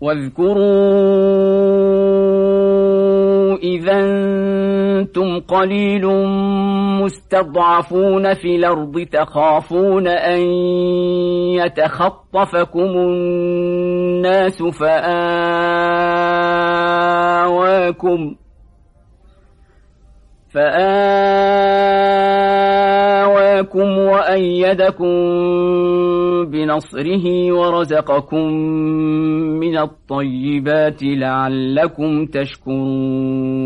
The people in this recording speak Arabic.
واذكروا إذا أنتم قليل مستضعفون في الأرض تخافون أن يتخطفكم الناس فآواكم فآواكم وأيدكم بنصره ورزقكم من الطيبات لعلكم تشكرون.